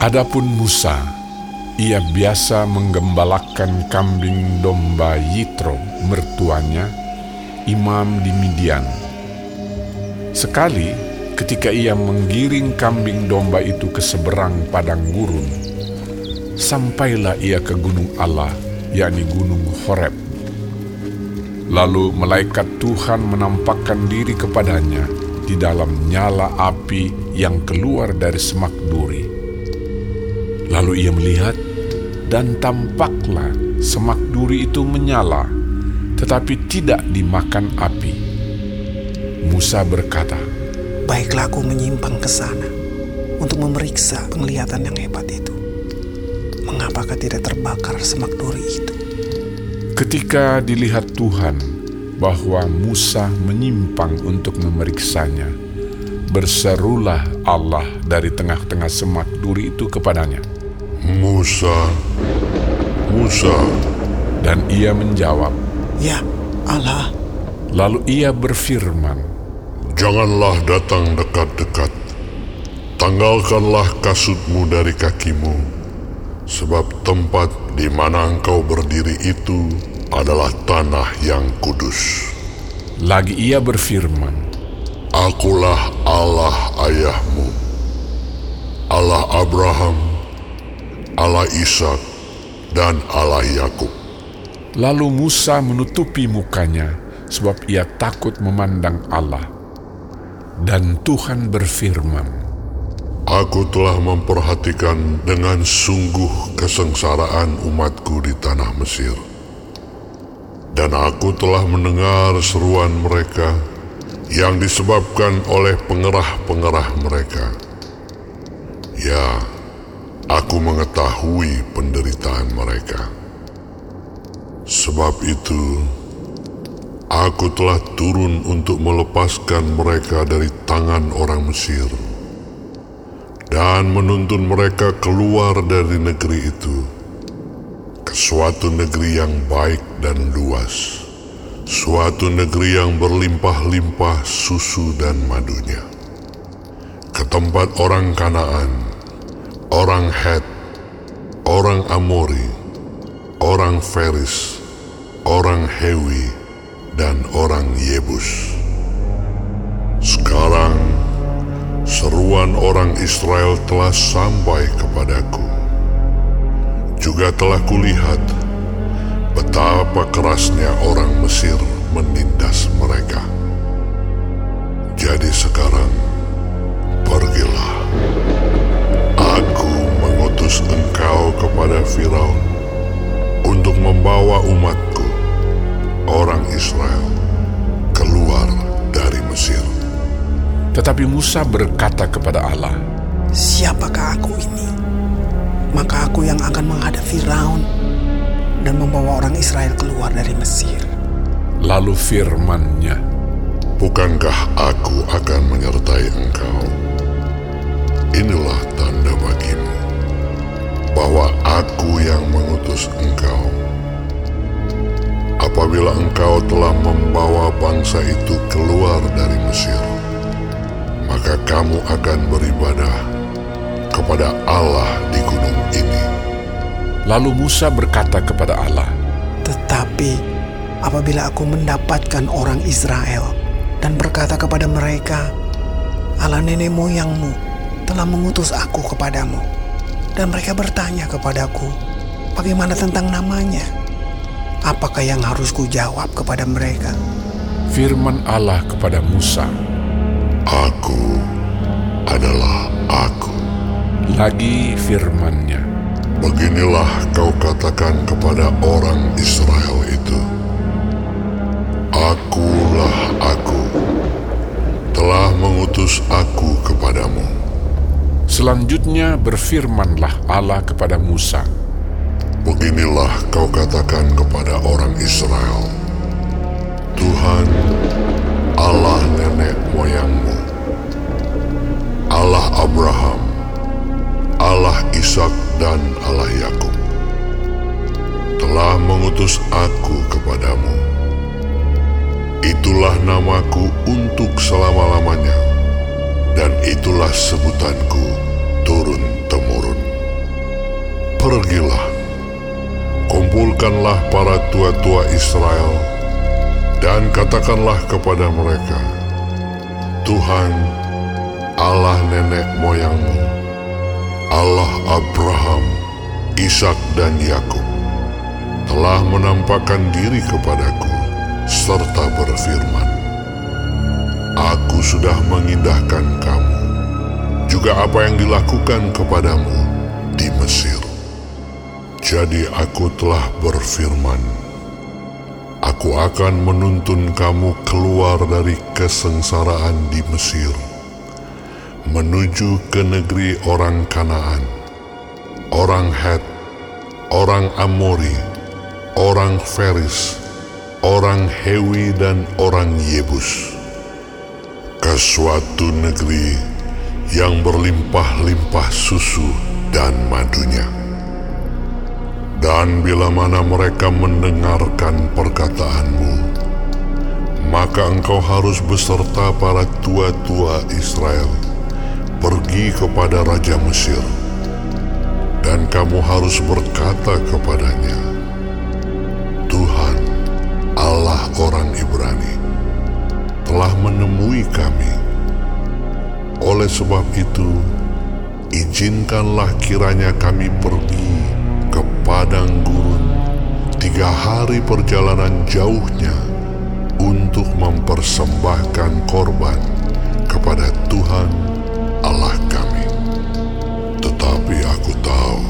Adapun Musa, ia biasa menggembalakan kambing domba Yitro, mertuanya, imam di Midian. Sekali, ketika ia menggiring kambing domba itu ke seberang padang gurun, sampailah ia ke gunung Allah, yakni gunung Horeb. Lalu malaikat Tuhan menampakkan diri kepadanya di dalam nyala api yang keluar dari semak duri. Lalu ia melihat, dan tampaklah semak duri itu menyala, tetapi tidak dimakan api. Musa berkata, Baiklah aku menyimpang ke sana untuk memeriksa penglihatan yang hebat itu. Mengapakah tidak terbakar semak duri itu? Ketika dilihat Tuhan bahwa Musa menyimpang untuk memeriksanya, berserulah Allah dari tengah-tengah semak duri itu kepadanya. Musa, Musa, Dan ia menjawab, Ya, Allah, lalu ia berfirman, janganlah datang dekat-dekat. Tanggalkanlah kasutmu dari kakimu, sebab tempat di mana engkau berdiri itu adalah tanah yang kudus. lagi ia berfirman, Akulah Allah ayahmu, Allah Abraham, Allah Ishak, dan Allah Yakub. Lalu Musa menutupi mukanya sebab ia takut memandang Allah. Dan Tuhan berfirman, Aku telah memperhatikan dengan sungguh kesengsaraan umatku di tanah Mesir. Dan aku telah mendengar seruan mereka yang disebabkan oleh pengerah-pengerah mereka. Ya, aku mengetahui penderitaan mereka. Sebab itu, aku telah turun untuk melepaskan mereka dari tangan orang Mesir dan menuntun mereka keluar dari negeri itu ke suatu negeri yang baik dan luas, suatu negeri yang berlimpah-limpah susu dan madunya, ke tempat orang Kanaan, orang Het, orang Amori, orang Feris, orang Hewi, dan orang Yebus. Sekarang, seruan orang Israel telah sampai kepadaku. Juga telah kulihat betapa kerasnya orang Mesir menindas mereka. Jadi sekarang, pergilah. Aku mengutus engkau kepada Firaun untuk membawa umatku, orang Israel, keluar dari Mesir. tetapi Musa berkata kepada Allah, siapakah aku ini? Maka aku yang akan menghadap Firaun dan membawa orang Israel keluar dari Mesir. lalu firman-Nya, Bukankah aku akan menyertai engkau? Inilah tanda bagimu bahwa aku yang mengutus engkau. Apabila engkau telah membawa bangsa itu keluar dari Mesir, maka kamu akan beribadah kepada Allah di gunung ini. Lalu Musa berkata kepada Allah, Tetapi apabila aku mendapatkan orang Israel dan berkata kepada mereka, Allah nenek moyangmu telah mengutus aku kepadamu. Dan mereka bertanya kepadaku, bagaimana tentang namanya? Apakah yang harus kujawab kepada mereka? firman Allah kepada Musa, Aku adalah aku. lagi firman-Nya, Beginilah kau katakan kepada orang Israel itu. Akulah aku, telah mengutus aku kepadamu. Selanjutnya berfirmanlah Allah kepada Musa, Beginilah kau katakan kepada orang Israel. Tuhan, Allah nenek moyangmu, Allah Abraham, Allah Ishak dan Allah Yakub, telah mengutus aku kepadamu. Itulah namaku untuk selama-lamanya, dan itulah sebutanku turun-temurun. Pergilah, kumpulkanlah para tua-tua Israel, dan katakanlah kepada mereka, Tuhan, Allah nenek moyangmu, Allah Abraham, Ishak dan Yakub, telah menampakkan diri kepadaku serta berfirman, Aku sudah mengindahkan kamu, juga apa yang dilakukan kepadamu di Mesir. Jadi aku telah berfirman, Aku akan menuntun kamu keluar dari kesengsaraan di Mesir, menuju ke negeri orang Kanaan, orang Het, orang Amori, orang Feris, orang Hewi dan orang Yebus, ke suatu negeri yang berlimpah-limpah susu dan madunya. Dan bila mana mereka mendengarkan perkataanmu, maka engkau harus beserta para tua-tua Israel pergi kepada Raja Mesir, dan kamu harus berkata kepadanya, Tuhan, Allah orang Ibrani, telah menemui kami. Oleh sebab itu, izinkanlah kiranya kami pergi ke padang gurun tiga hari perjalanan jauhnya untuk mempersembahkan korban kepada Tuhan Allah kami. Tetapi aku tahu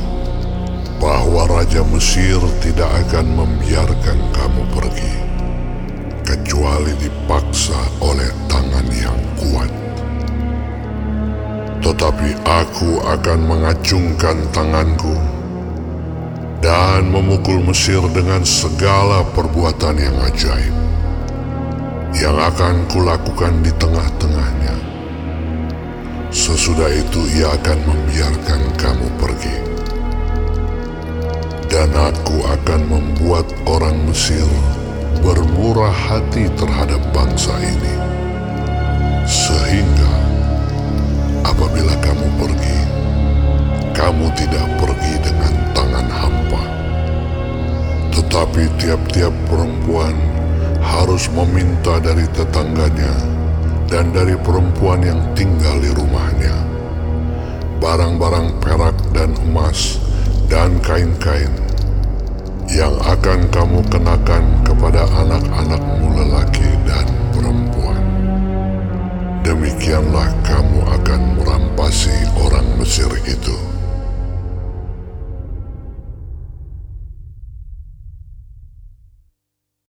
bahwa Raja Mesir tidak akan membiarkan pergi, kecuali dipaksa oleh tangan yang kuat. Tetapi aku akan mengacungkan tanganku dan memukul Mesir dengan segala perbuatan yang ajaib yang akan kulakukan di tengah-tengahnya. Sesudah itu ia akan membiarkan kamu pergi. Dan aku akan membuat orang Mesir bermurah hati terhadap bangsa ini. Sehingga apabila kamu pergi, kamu tidak pergi dengan tangan hampa. Tetapi tiap-tiap perempuan harus meminta dari tetangganya dan dari perempuan yang tinggal di rumahnya barang-barang perak dan emas dan kain-kain yang akan kamu kenakan kepada anak-anakmu